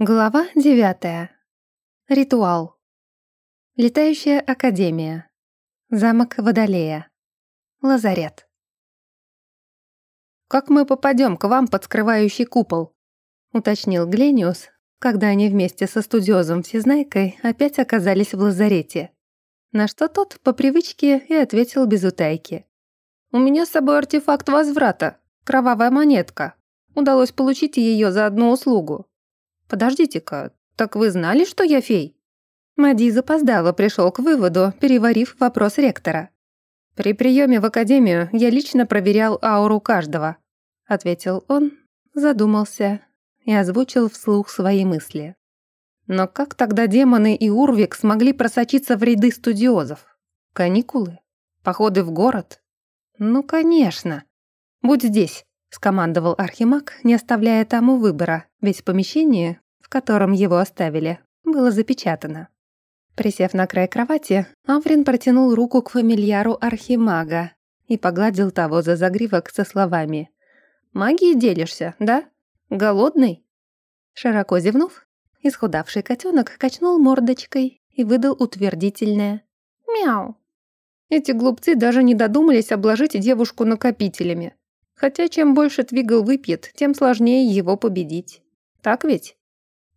Глава девятая. Ритуал. Летающая академия. Замок Водолея. Лазарет. «Как мы попадем к вам под скрывающий купол?» — уточнил Глениус, когда они вместе со студиозом Всезнайкой опять оказались в лазарете. На что тот, по привычке, и ответил без утайки. «У меня с собой артефакт возврата, кровавая монетка. Удалось получить ее за одну услугу. «Подождите-ка, так вы знали, что я фей?» Мади запоздало пришел к выводу, переварив вопрос ректора. «При приеме в академию я лично проверял ауру каждого», ответил он, задумался и озвучил вслух свои мысли. Но как тогда демоны и Урвик смогли просочиться в ряды студиозов? Каникулы? Походы в город? Ну, конечно. Будь здесь, — скомандовал Архимаг, не оставляя тому выбора, ведь помещение, в котором его оставили, было запечатано. Присев на край кровати, Аврин протянул руку к фамильяру Архимага и погладил того за загривок со словами «Магией делишься, да? Голодный?» Широко зевнув, исхудавший котенок качнул мордочкой и выдал утвердительное «Мяу». Эти глупцы даже не додумались обложить девушку накопителями. Хотя чем больше Твигл выпьет, тем сложнее его победить. Так ведь?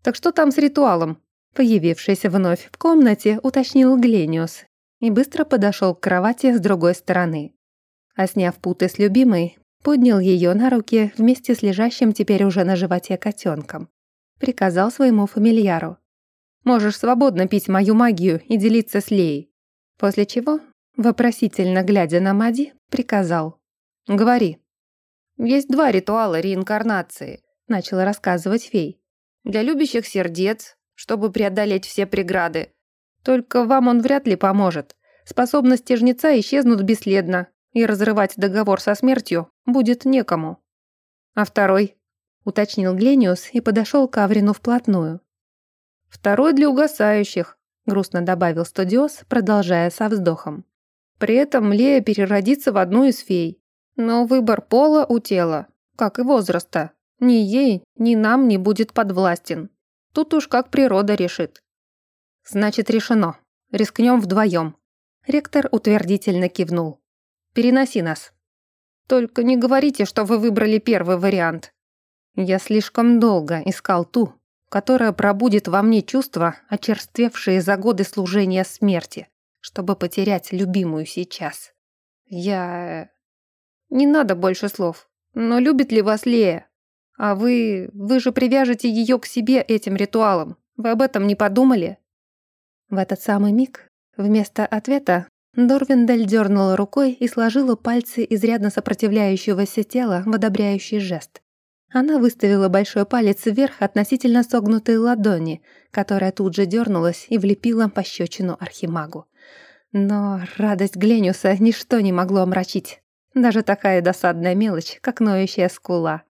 Так что там с ритуалом? Появившийся вновь в комнате, уточнил Глениус и быстро подошел к кровати с другой стороны. А сняв путы с любимой, поднял ее на руки вместе с лежащим теперь уже на животе котенком. Приказал своему фамильяру. «Можешь свободно пить мою магию и делиться с Леей». После чего, вопросительно глядя на Мади, приказал. «Говори». «Есть два ритуала реинкарнации», — начала рассказывать фей. «Для любящих сердец, чтобы преодолеть все преграды. Только вам он вряд ли поможет. Способности жнеца исчезнут бесследно, и разрывать договор со смертью будет некому». «А второй?» — уточнил Глениус и подошел к Аврину вплотную. «Второй для угасающих», — грустно добавил студиос, продолжая со вздохом. «При этом Лея переродится в одну из фей. Но выбор пола у тела, как и возраста, ни ей, ни нам не будет подвластен. Тут уж как природа решит. Значит, решено. Рискнем вдвоем. Ректор утвердительно кивнул. Переноси нас. Только не говорите, что вы выбрали первый вариант. Я слишком долго искал ту, которая пробудет во мне чувства, очерствевшие за годы служения смерти, чтобы потерять любимую сейчас. Я... Не надо больше слов. Но любит ли вас Лея? А вы... вы же привяжете ее к себе этим ритуалом. Вы об этом не подумали?» В этот самый миг, вместо ответа, Дорвиндель дернула рукой и сложила пальцы изрядно сопротивляющегося тела в одобряющий жест. Она выставила большой палец вверх относительно согнутой ладони, которая тут же дернулась и влепила пощечину Архимагу. Но радость Глениуса ничто не могло омрачить. Даже такая досадная мелочь, как ноющая скула.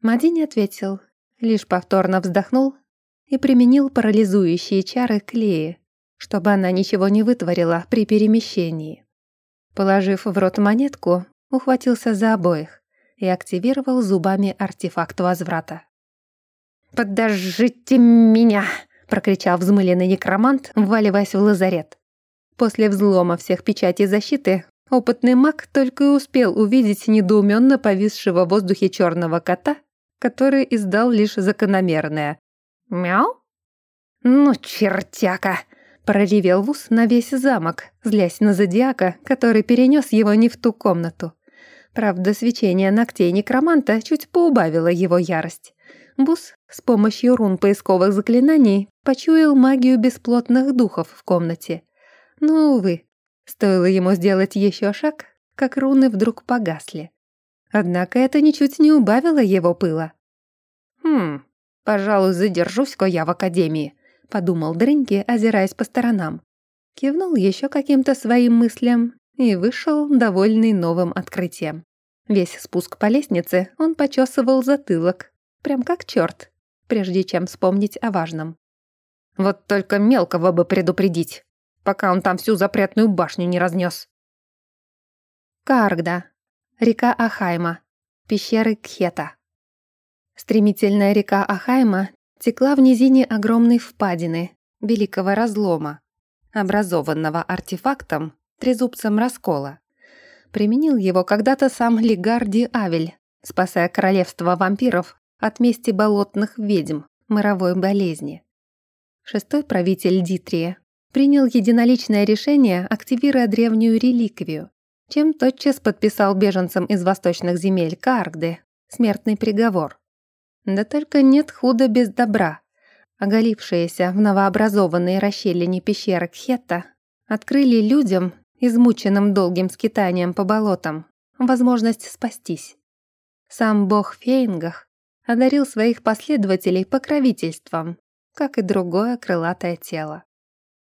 Мади не ответил, лишь повторно вздохнул и применил парализующие чары клея, чтобы она ничего не вытворила при перемещении. Положив в рот монетку, ухватился за обоих и активировал зубами артефакт возврата. «Подождите меня!» — прокричал взмыленный некромант, вваливаясь в лазарет. После взлома всех печатей защиты Опытный маг только и успел увидеть недоуменно повисшего в воздухе черного кота, который издал лишь закономерное «Мяу?» «Ну, чертяка!» — проревел Вуз на весь замок, злясь на зодиака, который перенес его не в ту комнату. Правда, свечение ногтей некроманта чуть поубавило его ярость. Бус с помощью рун поисковых заклинаний почуял магию бесплотных духов в комнате. Но, увы, Стоило ему сделать еще шаг, как руны вдруг погасли. Однако это ничуть не убавило его пыла. «Хм, пожалуй, задержусь-ка я в академии», — подумал Дрынки, озираясь по сторонам. Кивнул еще каким-то своим мыслям и вышел, довольный новым открытием. Весь спуск по лестнице он почесывал затылок, прям как черт, прежде чем вспомнить о важном. «Вот только мелкого бы предупредить», пока он там всю запретную башню не разнес. Каргда. Река Ахайма. Пещеры Кхета. Стремительная река Ахайма текла в низине огромной впадины, великого разлома, образованного артефактом, трезубцем раскола. Применил его когда-то сам Лигарди Авель, спасая королевство вампиров от мести болотных ведьм, мировой болезни. Шестой правитель Дитрия принял единоличное решение, активируя древнюю реликвию, чем тотчас подписал беженцам из восточных земель Каргды смертный приговор. Да только нет худа без добра. Оголившиеся в новообразованной расщелине пещеры Кхета открыли людям, измученным долгим скитанием по болотам, возможность спастись. Сам бог Фейнгах одарил своих последователей покровительством, как и другое крылатое тело.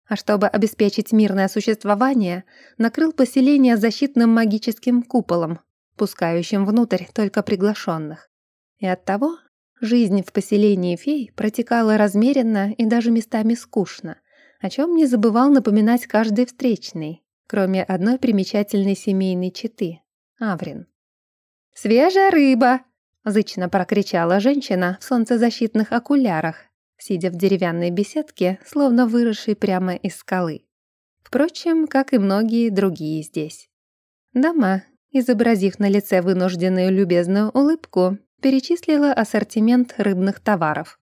А чтобы обеспечить мирное существование, накрыл поселение защитным магическим куполом, пускающим внутрь только приглашенных. И оттого жизнь в поселении фей протекала размеренно и даже местами скучно, о чем не забывал напоминать каждый встречный, кроме одной примечательной семейной четы — Аврин. «Свежая рыба!» — зычно прокричала женщина в солнцезащитных окулярах, сидя в деревянной беседке, словно выросшей прямо из скалы. Впрочем, как и многие другие здесь. Дама, изобразив на лице вынужденную любезную улыбку, перечислила ассортимент рыбных товаров.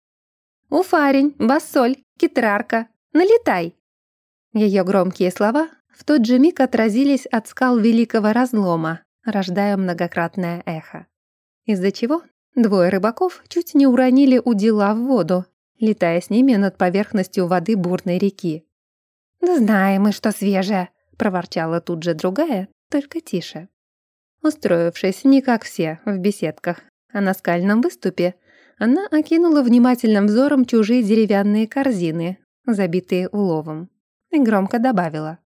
«Уфарень, басоль, китрарка, налетай!» Ее громкие слова в тот же миг отразились от скал великого разлома, рождая многократное эхо. Из-за чего двое рыбаков чуть не уронили удила в воду, летая с ними над поверхностью воды бурной реки. «Да знаем мы, что свежее», — проворчала тут же другая, только тише. Устроившись не как все в беседках, а на скальном выступе, она окинула внимательным взором чужие деревянные корзины, забитые уловом, и громко добавила.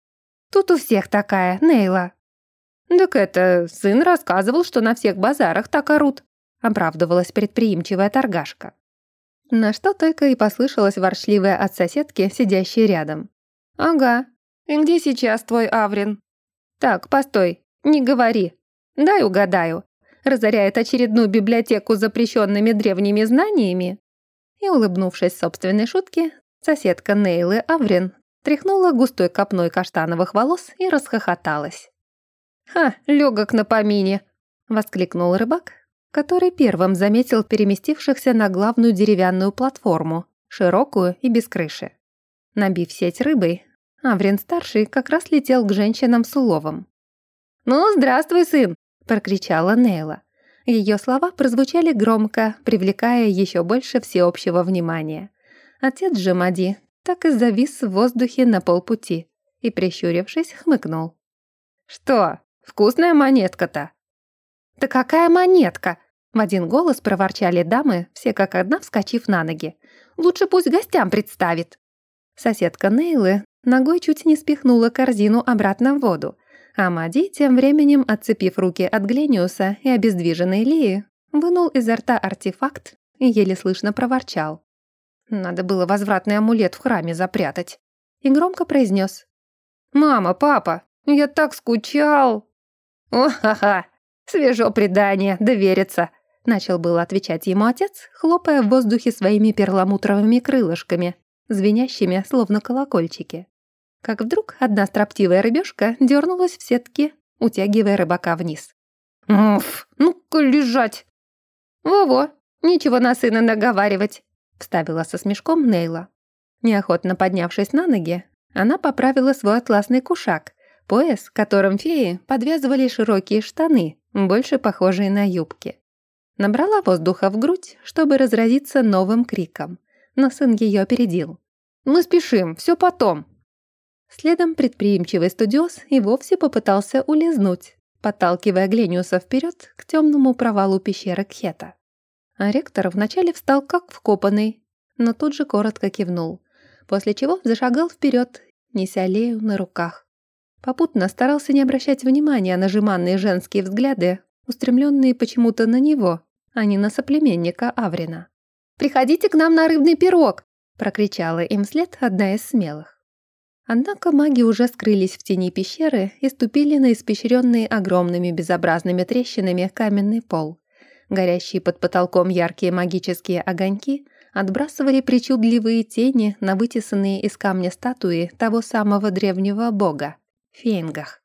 «Тут у всех такая, Нейла». «Так это сын рассказывал, что на всех базарах так орут», оправдывалась предприимчивая торгашка. На что только и послышалась воршливая от соседки, сидящей рядом. «Ага. И где сейчас твой Аврин?» «Так, постой, не говори. Дай угадаю. Разоряет очередную библиотеку запрещенными древними знаниями?» И, улыбнувшись собственной шутке, соседка Нейлы Аврин тряхнула густой копной каштановых волос и расхохоталась. «Ха, легок на помине!» — воскликнул рыбак, который первым заметил переместившихся на главную деревянную платформу, широкую и без крыши. Набив сеть рыбой, Аврин-старший как раз летел к женщинам с уловом. «Ну, здравствуй, сын!» – прокричала Нейла. Ее слова прозвучали громко, привлекая еще больше всеобщего внимания. Отец же Мади так и завис в воздухе на полпути и, прищурившись, хмыкнул. «Что, вкусная монетка-то?» «Да какая монетка!» В один голос проворчали дамы, все как одна вскочив на ноги. «Лучше пусть гостям представит». Соседка Нейлы ногой чуть не спихнула корзину обратно в воду, а Мади, тем временем, отцепив руки от Глениуса и обездвиженной Лии, вынул изо рта артефакт и еле слышно проворчал. Надо было возвратный амулет в храме запрятать. И громко произнес. «Мама, папа, я так скучал!» «О-ха-ха! Свежо предание, довериться!» Начал было отвечать ему отец, хлопая в воздухе своими перламутровыми крылышками, звенящими, словно колокольчики. Как вдруг одна строптивая рыбешка дернулась в сетке, утягивая рыбака вниз. «Уф, ну-ка лежать!» «Во-во, ничего на сына наговаривать!» вставила со смешком Нейла. Неохотно поднявшись на ноги, она поправила свой атласный кушак, пояс, которым феи подвязывали широкие штаны, больше похожие на юбки. Набрала воздуха в грудь, чтобы разразиться новым криком. Но сын ее опередил. «Мы спешим, все потом!» Следом предприимчивый студиоз и вовсе попытался улизнуть, подталкивая Глениуса вперед к темному провалу пещеры Кхета. А ректор вначале встал как вкопанный, но тут же коротко кивнул, после чего зашагал вперед, неся Лею на руках. Попутно старался не обращать внимания на жеманные женские взгляды, устремленные почему-то на него, а не на соплеменника Аврина. «Приходите к нам на рыбный пирог!» – прокричала им вслед одна из смелых. Однако маги уже скрылись в тени пещеры и ступили на испещренный огромными безобразными трещинами каменный пол. Горящие под потолком яркие магические огоньки отбрасывали причудливые тени на вытесанные из камня статуи того самого древнего бога — Фейнгах.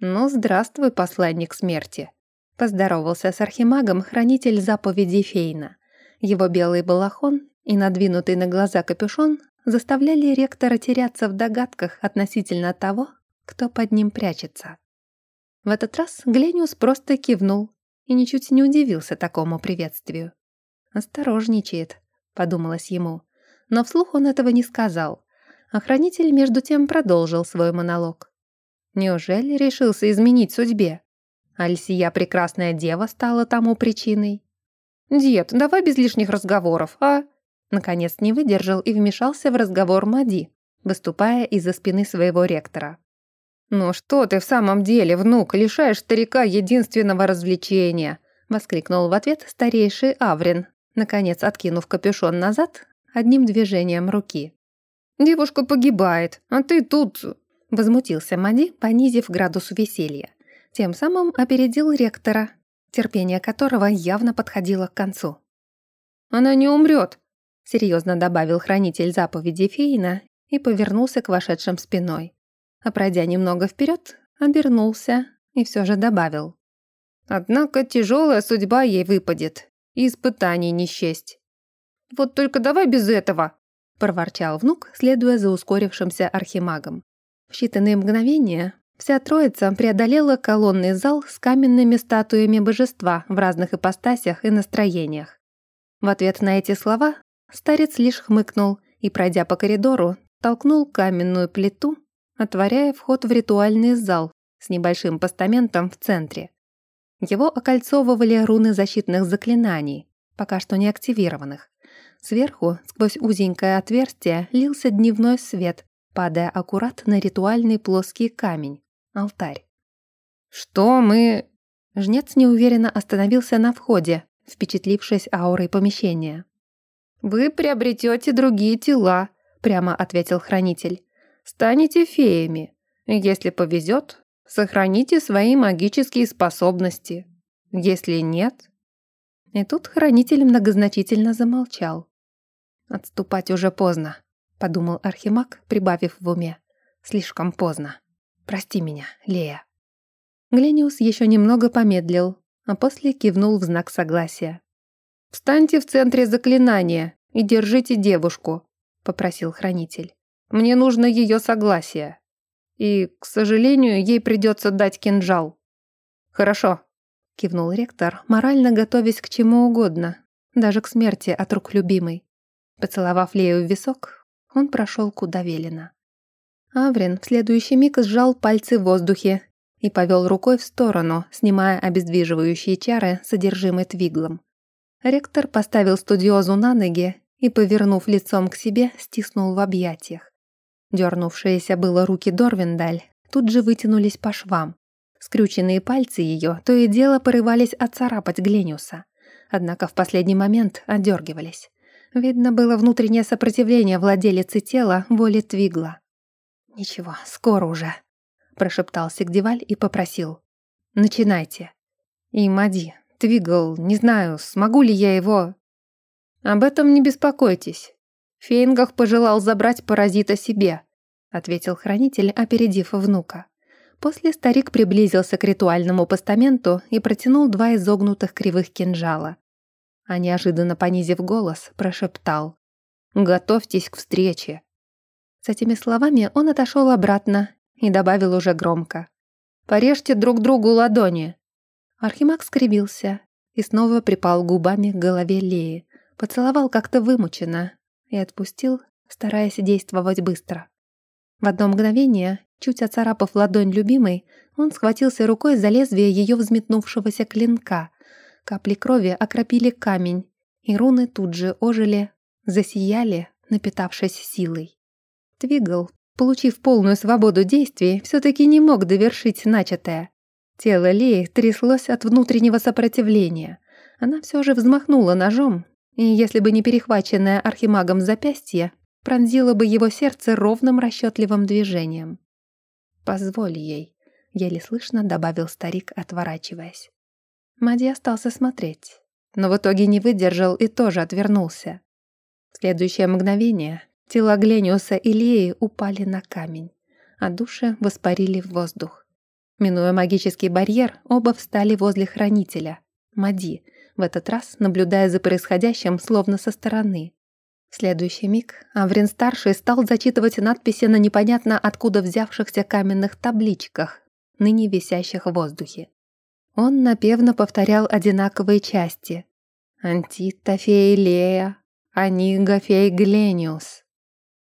«Ну, здравствуй, посланник смерти», — поздоровался с архимагом хранитель заповеди Фейна. Его белый балахон и надвинутый на глаза капюшон заставляли ректора теряться в догадках относительно того, кто под ним прячется. В этот раз Глениус просто кивнул и ничуть не удивился такому приветствию. «Осторожничает», — подумалось ему. Но вслух он этого не сказал. Охранитель между тем продолжил свой монолог. Неужели решился изменить судьбе? Альсия прекрасная дева стала тому причиной. «Дед, давай без лишних разговоров, а?» Наконец не выдержал и вмешался в разговор Мади, выступая из-за спины своего ректора. «Ну что ты в самом деле, внук, лишаешь старика единственного развлечения!» воскликнул в ответ старейший Аврин, наконец откинув капюшон назад одним движением руки. «Девушка погибает, а ты тут...» возмутился Мади, понизив градус веселья. Тем самым опередил ректора, терпение которого явно подходило к концу. «Она не умрет», — серьезно добавил хранитель заповеди Фейна и повернулся к вошедшим спиной а пройдя немного вперед, обернулся и все же добавил. «Однако тяжелая судьба ей выпадет, и испытаний не счесть». «Вот только давай без этого!» – проворчал внук, следуя за ускорившимся архимагом. В считанные мгновения вся троица преодолела колонный зал с каменными статуями божества в разных ипостасях и настроениях. В ответ на эти слова старец лишь хмыкнул и, пройдя по коридору, толкнул каменную плиту, отворяя вход в ритуальный зал с небольшим постаментом в центре. Его окольцовывали руны защитных заклинаний, пока что не активированных. Сверху, сквозь узенькое отверстие, лился дневной свет, падая аккурат на ритуальный плоский камень — алтарь. «Что мы...» Жнец неуверенно остановился на входе, впечатлившись аурой помещения. «Вы приобретете другие тела», — прямо ответил хранитель станете феями. Если повезет, сохраните свои магические способности. Если нет... И тут хранитель многозначительно замолчал. «Отступать уже поздно», — подумал Архимаг, прибавив в уме. «Слишком поздно. Прости меня, Лея». Глениус еще немного помедлил, а после кивнул в знак согласия. «Встаньте в центре заклинания и держите девушку», — попросил хранитель. Мне нужно ее согласие. И, к сожалению, ей придется дать кинжал». «Хорошо», — кивнул ректор, морально готовясь к чему угодно, даже к смерти от рук любимой. Поцеловав Лею в висок, он прошел куда велено. Аврин в следующий миг сжал пальцы в воздухе и повел рукой в сторону, снимая обездвиживающие чары содержимой твиглом. Ректор поставил студиозу на ноги и, повернув лицом к себе, стиснул в объятиях. Дернувшиеся было руки Дорвиндаль тут же вытянулись по швам. Скрюченные пальцы ее то и дело порывались отцарапать Глениуса. Однако в последний момент отдергивались. Видно было внутреннее сопротивление владелицы тела воли Твигла. «Ничего, скоро уже», — прошептал Сигдеваль и попросил. «Начинайте». «И Мади, Твигл, не знаю, смогу ли я его...» «Об этом не беспокойтесь. Фейнгах пожелал забрать паразита себе», — ответил хранитель, опередив внука. После старик приблизился к ритуальному постаменту и протянул два изогнутых кривых кинжала. А неожиданно понизив голос, прошептал «Готовьтесь к встрече». С этими словами он отошел обратно и добавил уже громко «Порежьте друг другу ладони». Архимаг скривился и снова припал губами к голове Леи, поцеловал как-то вымученно, и отпустил, стараясь действовать быстро. В одно мгновение, чуть оцарапав ладонь любимой, он схватился рукой за лезвие ее взметнувшегося клинка. Капли крови окропили камень, и руны тут же ожили, засияли, напитавшись силой. Твигл, получив полную свободу действий, все-таки не мог довершить начатое. Тело Леи тряслось от внутреннего сопротивления. Она все же взмахнула ножом, и если бы не перехваченное архимагом запястье, пронзило бы его сердце ровным расчетливым движением. «Позволь ей», — еле слышно добавил старик, отворачиваясь. Мади остался смотреть, но в итоге не выдержал и тоже отвернулся. В следующее мгновение тела Глениуса и Леи упали на камень, а души воспарили в воздух. Минуя магический барьер, оба встали возле хранителя, Мади, в этот раз наблюдая за происходящим словно со стороны. В следующий миг Аврин-старший стал зачитывать надписи на непонятно откуда взявшихся каменных табличках, ныне висящих в воздухе. Он напевно повторял одинаковые части. «Антита фейлея, анига фейглениус».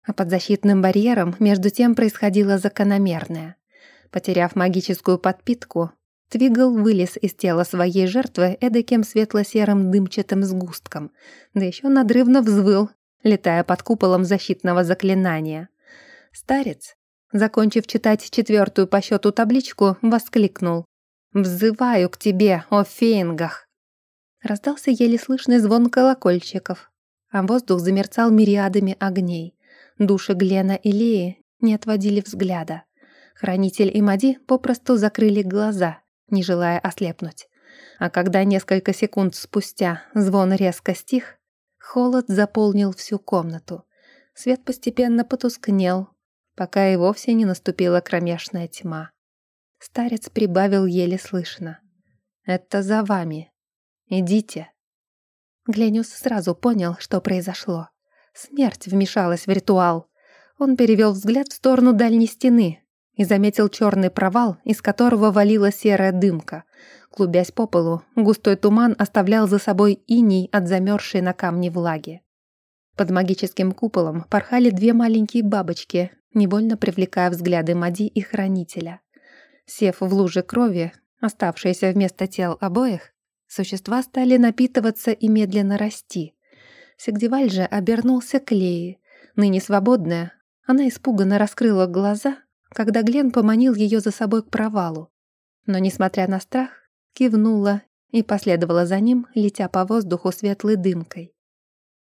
А под защитным барьером между тем происходило закономерное. Потеряв магическую подпитку, Твигл вылез из тела своей жертвы эдаким светло-серым дымчатым сгустком, да еще надрывно взвыл, летая под куполом защитного заклинания. Старец, закончив читать четвертую по счету табличку, воскликнул. «Взываю к тебе, о фейнгах!» Раздался еле слышный звон колокольчиков, а воздух замерцал мириадами огней. Души Глена и Леи не отводили взгляда. Хранитель и Мади попросту закрыли глаза, не желая ослепнуть. А когда несколько секунд спустя звон резко стих, холод заполнил всю комнату. Свет постепенно потускнел, пока и вовсе не наступила кромешная тьма. Старец прибавил еле слышно. «Это за вами. Идите». Глениус сразу понял, что произошло. Смерть вмешалась в ритуал. Он перевел взгляд в сторону дальней стены, и заметил черный провал, из которого валила серая дымка. Клубясь по полу, густой туман оставлял за собой иней от замерзшей на камне влаги. Под магическим куполом порхали две маленькие бабочки, невольно привлекая взгляды Мади и Хранителя. Сев в луже крови, оставшиеся вместо тел обоих, существа стали напитываться и медленно расти. Сигдеваль же обернулся к Лее. Ныне свободная, она испуганно раскрыла глаза когда Глен поманил ее за собой к провалу. Но, несмотря на страх, кивнула и последовала за ним, летя по воздуху светлой дымкой.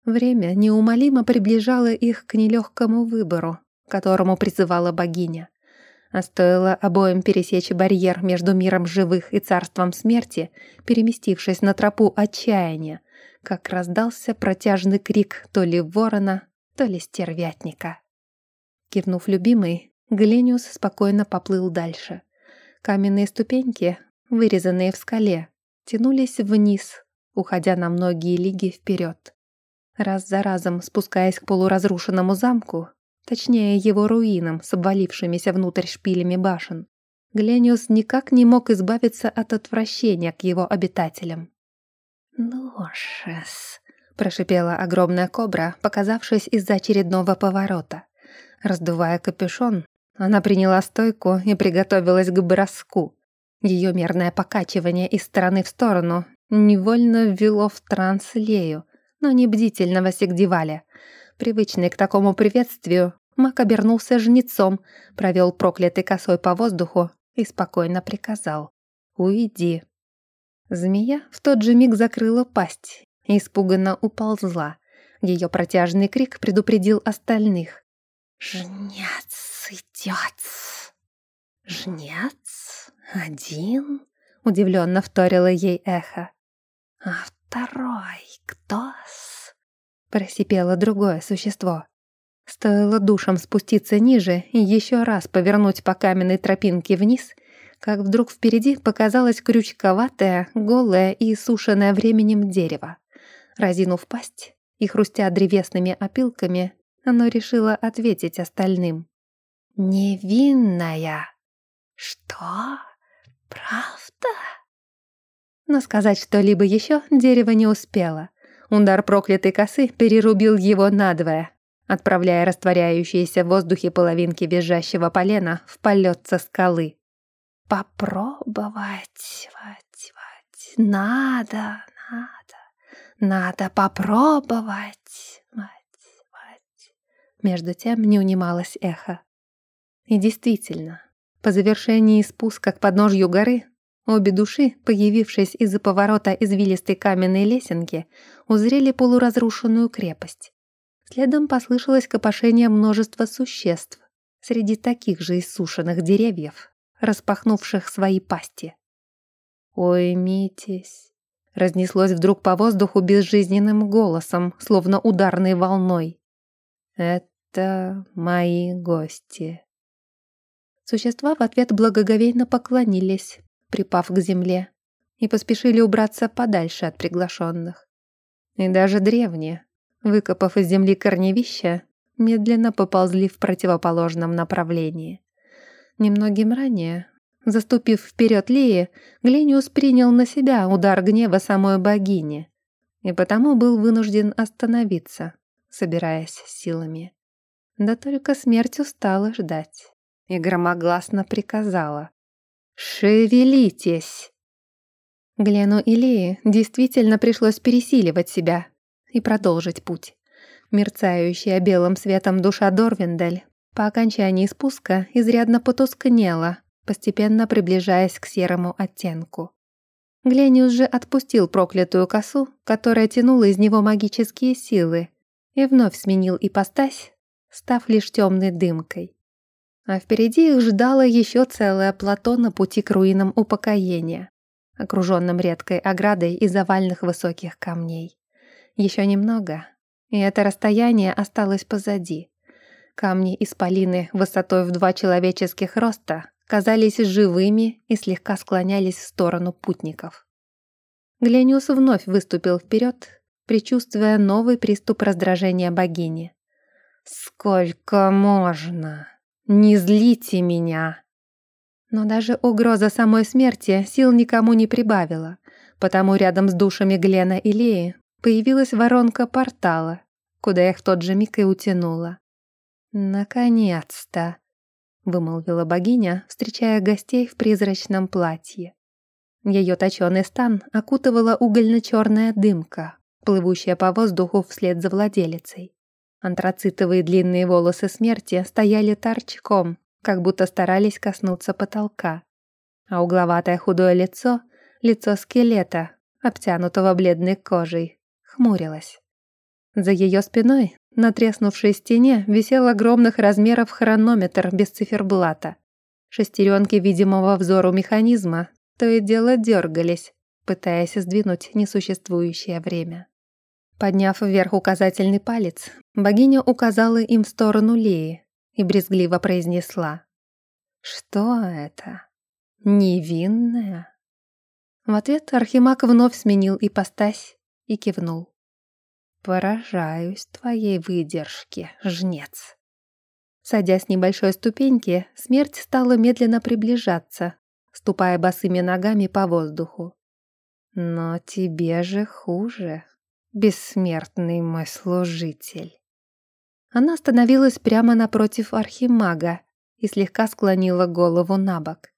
Время неумолимо приближало их к нелегкому выбору, которому призывала богиня. А стоило обоим пересечь барьер между миром живых и царством смерти, переместившись на тропу отчаяния, как раздался протяжный крик то ли ворона, то ли стервятника. Кивнув любимой, Глениус спокойно поплыл дальше. Каменные ступеньки, вырезанные в скале, тянулись вниз, уходя на многие лиги вперед. Раз за разом спускаясь к полуразрушенному замку, точнее его руинам с обвалившимися внутрь шпилями башен, Глениус никак не мог избавиться от отвращения к его обитателям. «Ношес», — прошипела огромная кобра, показавшись из-за очередного поворота. Раздувая капюшон, она приняла стойку и приготовилась к броску. Ее мерное покачивание из стороны в сторону невольно ввело в транс Лею, но не бдительного Сигдиваля. Привычный к такому приветствию, Мак обернулся жнецом, провел проклятый косой по воздуху и спокойно приказал «Уйди». Змея в тот же миг закрыла пасть и испуганно уползла. Ее протяжный крик предупредил остальных. «Жнец!» идет!» «Жнец? Один?» — удивленно вторило ей эхо. «А второй кто-с?» — просипело другое существо. Стоило душам спуститься ниже и еще раз повернуть по каменной тропинке вниз, как вдруг впереди показалось крючковатое, голое и сушеное временем дерево. Разинув пасть и хрустя древесными опилками, оно решило ответить остальным. «Невинная». «Что? Правда?» Но сказать что-либо еще дерево не успело. Удар проклятой косы перерубил его надвое, отправляя растворяющиеся в воздухе половинки визжащего полена в полет со скалы. «Попробовать, вать, вать, надо, надо, надо попробовать, мать, мать». Между тем не унималось эхо. И действительно, по завершении спуска к подножью горы, обе души, появившись из-за поворота извилистой каменной лесенки, узрели полуразрушенную крепость. Следом послышалось копошение множества существ среди таких же иссушенных деревьев, распахнувших свои пасти. «Ой, Митесь, разнеслось вдруг по воздуху безжизненным голосом, словно ударной волной. «Это мои гости». Существа в ответ благоговейно поклонились, припав к земле, и поспешили убраться подальше от приглашенных. И даже древние, выкопав из земли корневища, медленно поползли в противоположном направлении. Немногим ранее Заступив вперед Лии, Глениус принял на себя удар гнева самой богини и потому был вынужден остановиться, собираясь силами. Да только смерть устала ждать и громогласно приказала «Шевелитесь!». Глену и Лии действительно пришлось пересиливать себя и продолжить путь. Мерцающая белым светом душа Дорвиндель по окончании спуска изрядно потускнела, постепенно приближаясь к серому оттенку. Глениус же отпустил проклятую косу, которая тянула из него магические силы, и вновь сменил ипостась, став лишь темной дымкой. А впереди их ждало еще целое плато на пути к руинам упокоения, окруженным редкой оградой из овальных высоких камней. Еще немного, и это расстояние осталось позади. Камни исполины высотой в два человеческих роста казались живыми и слегка склонялись в сторону путников. Глениус вновь выступил вперед, предчувствуя новый приступ раздражения богини. «Сколько можно? Не злите меня!» Но даже угроза самой смерти сил никому не прибавила, потому рядом с душами Глена и Леи появилась воронка портала, куда их в тот же миг и утянула. «Наконец-то!» вымолвила богиня, встречая гостей в призрачном платье. Ее точеный стан окутывала угольно-черная дымка, плывущая по воздуху вслед за владелицей. Антрацитовые длинные волосы смерти стояли торчком, как будто старались коснуться потолка. А угловатое худое лицо, лицо скелета, обтянутого бледной кожей, хмурилось. За ее спиной на треснувшей стене висел огромных размеров хронометр без циферблата. Шестеренки видимого взору механизма то и дело дергались, пытаясь сдвинуть несуществующее время. Подняв вверх указательный палец, богиня указала им в сторону Леи и брезгливо произнесла. «Что это? Невинная?» В ответ Архимаг вновь сменил ипостась и кивнул. Поражаюсь твоей выдержке, жнец. Садясь с небольшой ступеньки, смерть стала медленно приближаться, ступая босыми ногами по воздуху. Но тебе же хуже, бессмертный мой служитель. Она остановилась прямо напротив архимага и слегка склонила голову на бок.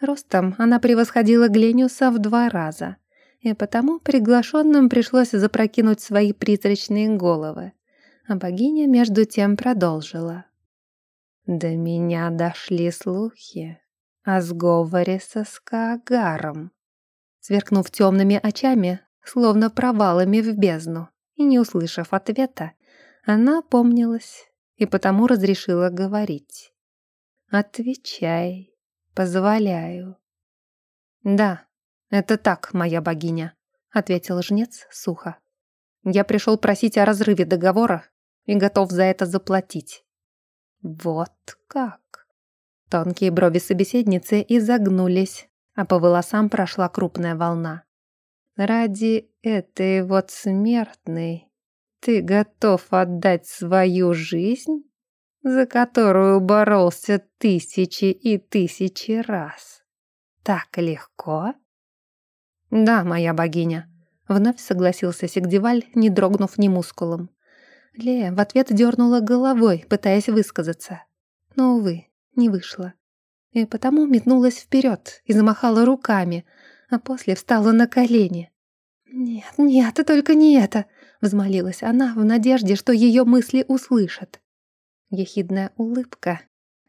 Ростом она превосходила Глениуса в два раза — и потому приглашенным пришлось запрокинуть свои призрачные головы. А богиня между тем продолжила. «До меня дошли слухи о сговоре со Скаагаром». Сверкнув темными очами, словно провалами в бездну, и не услышав ответа, она помнилась и потому разрешила говорить. «Отвечай, позволяю». «Да», «Это так, моя богиня», — ответил жнец сухо. «Я пришел просить о разрыве договора и готов за это заплатить». «Вот как?» Тонкие брови собеседницы изогнулись, а по волосам прошла крупная волна. «Ради этой вот смертной ты готов отдать свою жизнь, за которую боролся тысячи и тысячи раз? Так легко?» «Да, моя богиня», — вновь согласился Сигдеваль, не дрогнув ни мускулом. Лея в ответ дернула головой, пытаясь высказаться. Но, увы, не вышло. И потому метнулась вперед и замахала руками, а после встала на колени. «Нет, нет, только не это!» — взмолилась она в надежде, что ее мысли услышат. Ехидная улыбка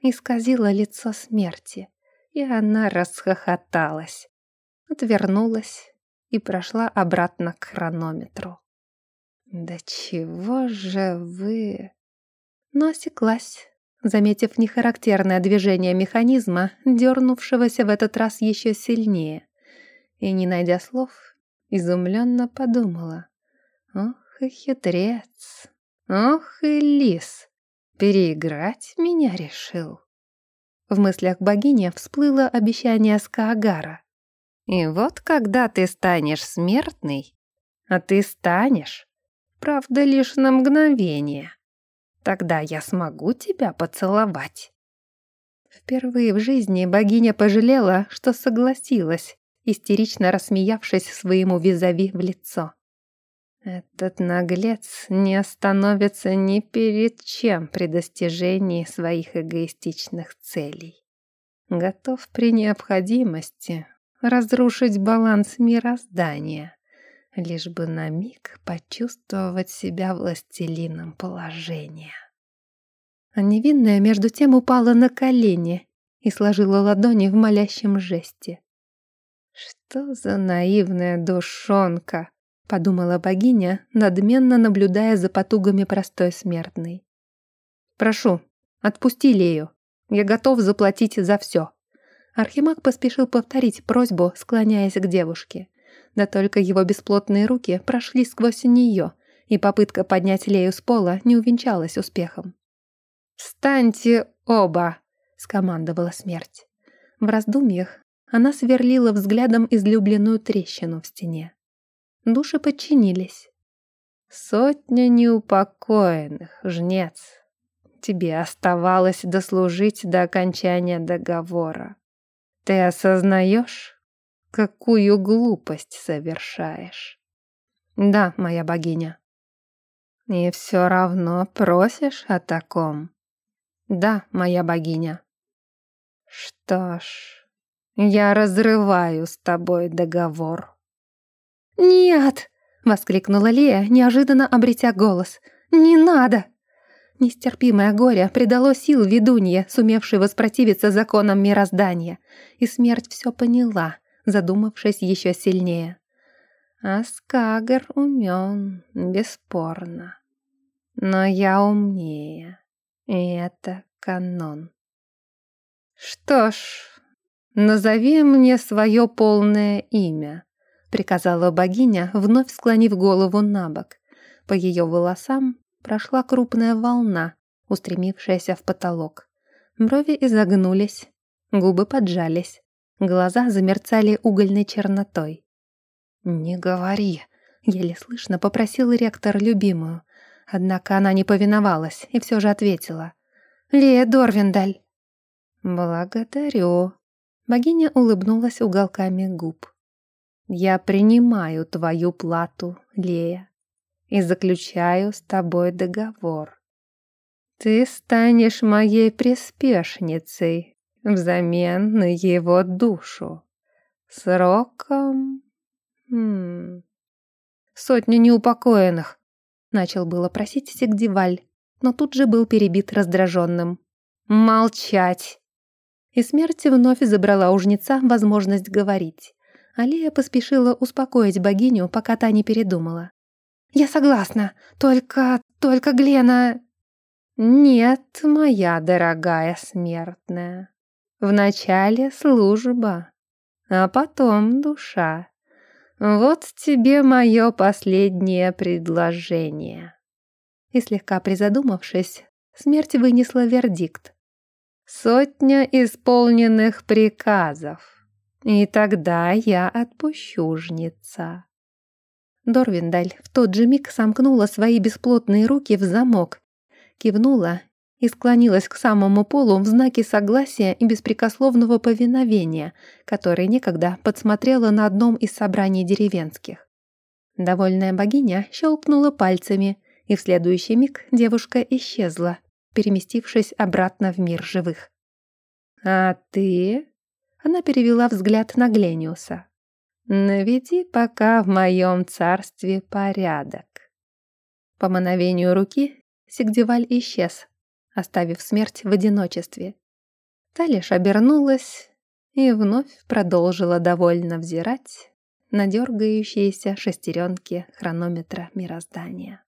исказила лицо смерти, и она расхохоталась отвернулась и прошла обратно к хронометру. «Да чего же вы...» Но осеклась, заметив нехарактерное движение механизма, дернувшегося в этот раз еще сильнее, и, не найдя слов, изумленно подумала. Ох и хитрец, ох и лис, переиграть меня решил. В мыслях богини всплыло обещание Скаагара. И вот когда ты станешь смертный, а ты станешь, правда, лишь на мгновение, тогда я смогу тебя поцеловать. Впервые в жизни богиня пожалела, что согласилась, истерично рассмеявшись своему визави в лицо. Этот наглец не остановится ни перед чем при достижении своих эгоистичных целей. Готов при необходимости разрушить баланс мироздания, лишь бы на миг почувствовать себя властелином положения. А невинная между тем упала на колени и сложила ладони в молящем жесте. «Что за наивная душонка!» — подумала богиня, надменно наблюдая за потугами простой смертной. «Прошу, отпусти Лею. Я готов заплатить за все». Архимаг поспешил повторить просьбу, склоняясь к девушке. Да только его бесплотные руки прошли сквозь нее, и попытка поднять Лею с пола не увенчалась успехом. «Встаньте оба!» — скомандовала смерть. В раздумьях она сверлила взглядом излюбленную трещину в стене. Души подчинились. «Сотня неупокоенных, жнец. Тебе оставалось дослужить до окончания договора. Ты осознаешь, какую глупость совершаешь?» «Да, моя богиня». «И все равно просишь о таком?» «Да, моя богиня». «Что ж...» Я разрываю с тобой договор». «Нет!» — воскликнула Лея, неожиданно обретя голос. «Не надо!» Нестерпимое горе придало сил ведунье, сумевшей воспротивиться законам мироздания, и смерть все поняла, задумавшись еще сильнее. Аскагар умен, бесспорно. Но я умнее, и это канон. Что ж, «Назови мне свое полное имя», — приказала богиня, вновь склонив голову на бок. По ее волосам прошла крупная волна, устремившаяся в потолок. Брови изогнулись, губы поджались, глаза замерцали угольной чернотой. «Не говори», — еле слышно попросил ректор любимую. Однако она не повиновалась и все же ответила. «Лея Дорвиндаль». «Благодарю», Богиня улыбнулась уголками губ. «Я принимаю твою плату, Лея, и заключаю с тобой договор. Ты станешь моей приспешницей взамен на его душу. Сроком... Хм... Сотня неупокоенных!» Начал было просить Сигдиваль, но тут же был перебит раздраженным. «Молчать!» И смерть вновь забрала у жнеца возможность говорить. Алия поспешила успокоить богиню, пока та не передумала. «Я согласна, только... только Глена...» «Нет, моя дорогая смертная. Вначале служба, а потом душа. Вот тебе мое последнее предложение». И слегка призадумавшись, смерть вынесла вердикт. Сотня исполненных приказов. И тогда я отпущу жнеца. Дорвиндаль в тот же миг сомкнула свои бесплотные руки в замок, кивнула и склонилась к самому полу в знаке согласия и беспрекословного повиновения, который некогда подсмотрела на одном из собраний деревенских. Довольная богиня щелкнула пальцами, и в следующий миг девушка исчезла, переместившись обратно в мир живых. «А ты?» Она перевела взгляд на Глениуса. «Наведи пока в моем царстве порядок». По мановению руки Сигдеваль исчез, оставив смерть в одиночестве. Та лишь обернулась и вновь продолжила довольно взирать на дергающиеся шестеренки хронометра мироздания.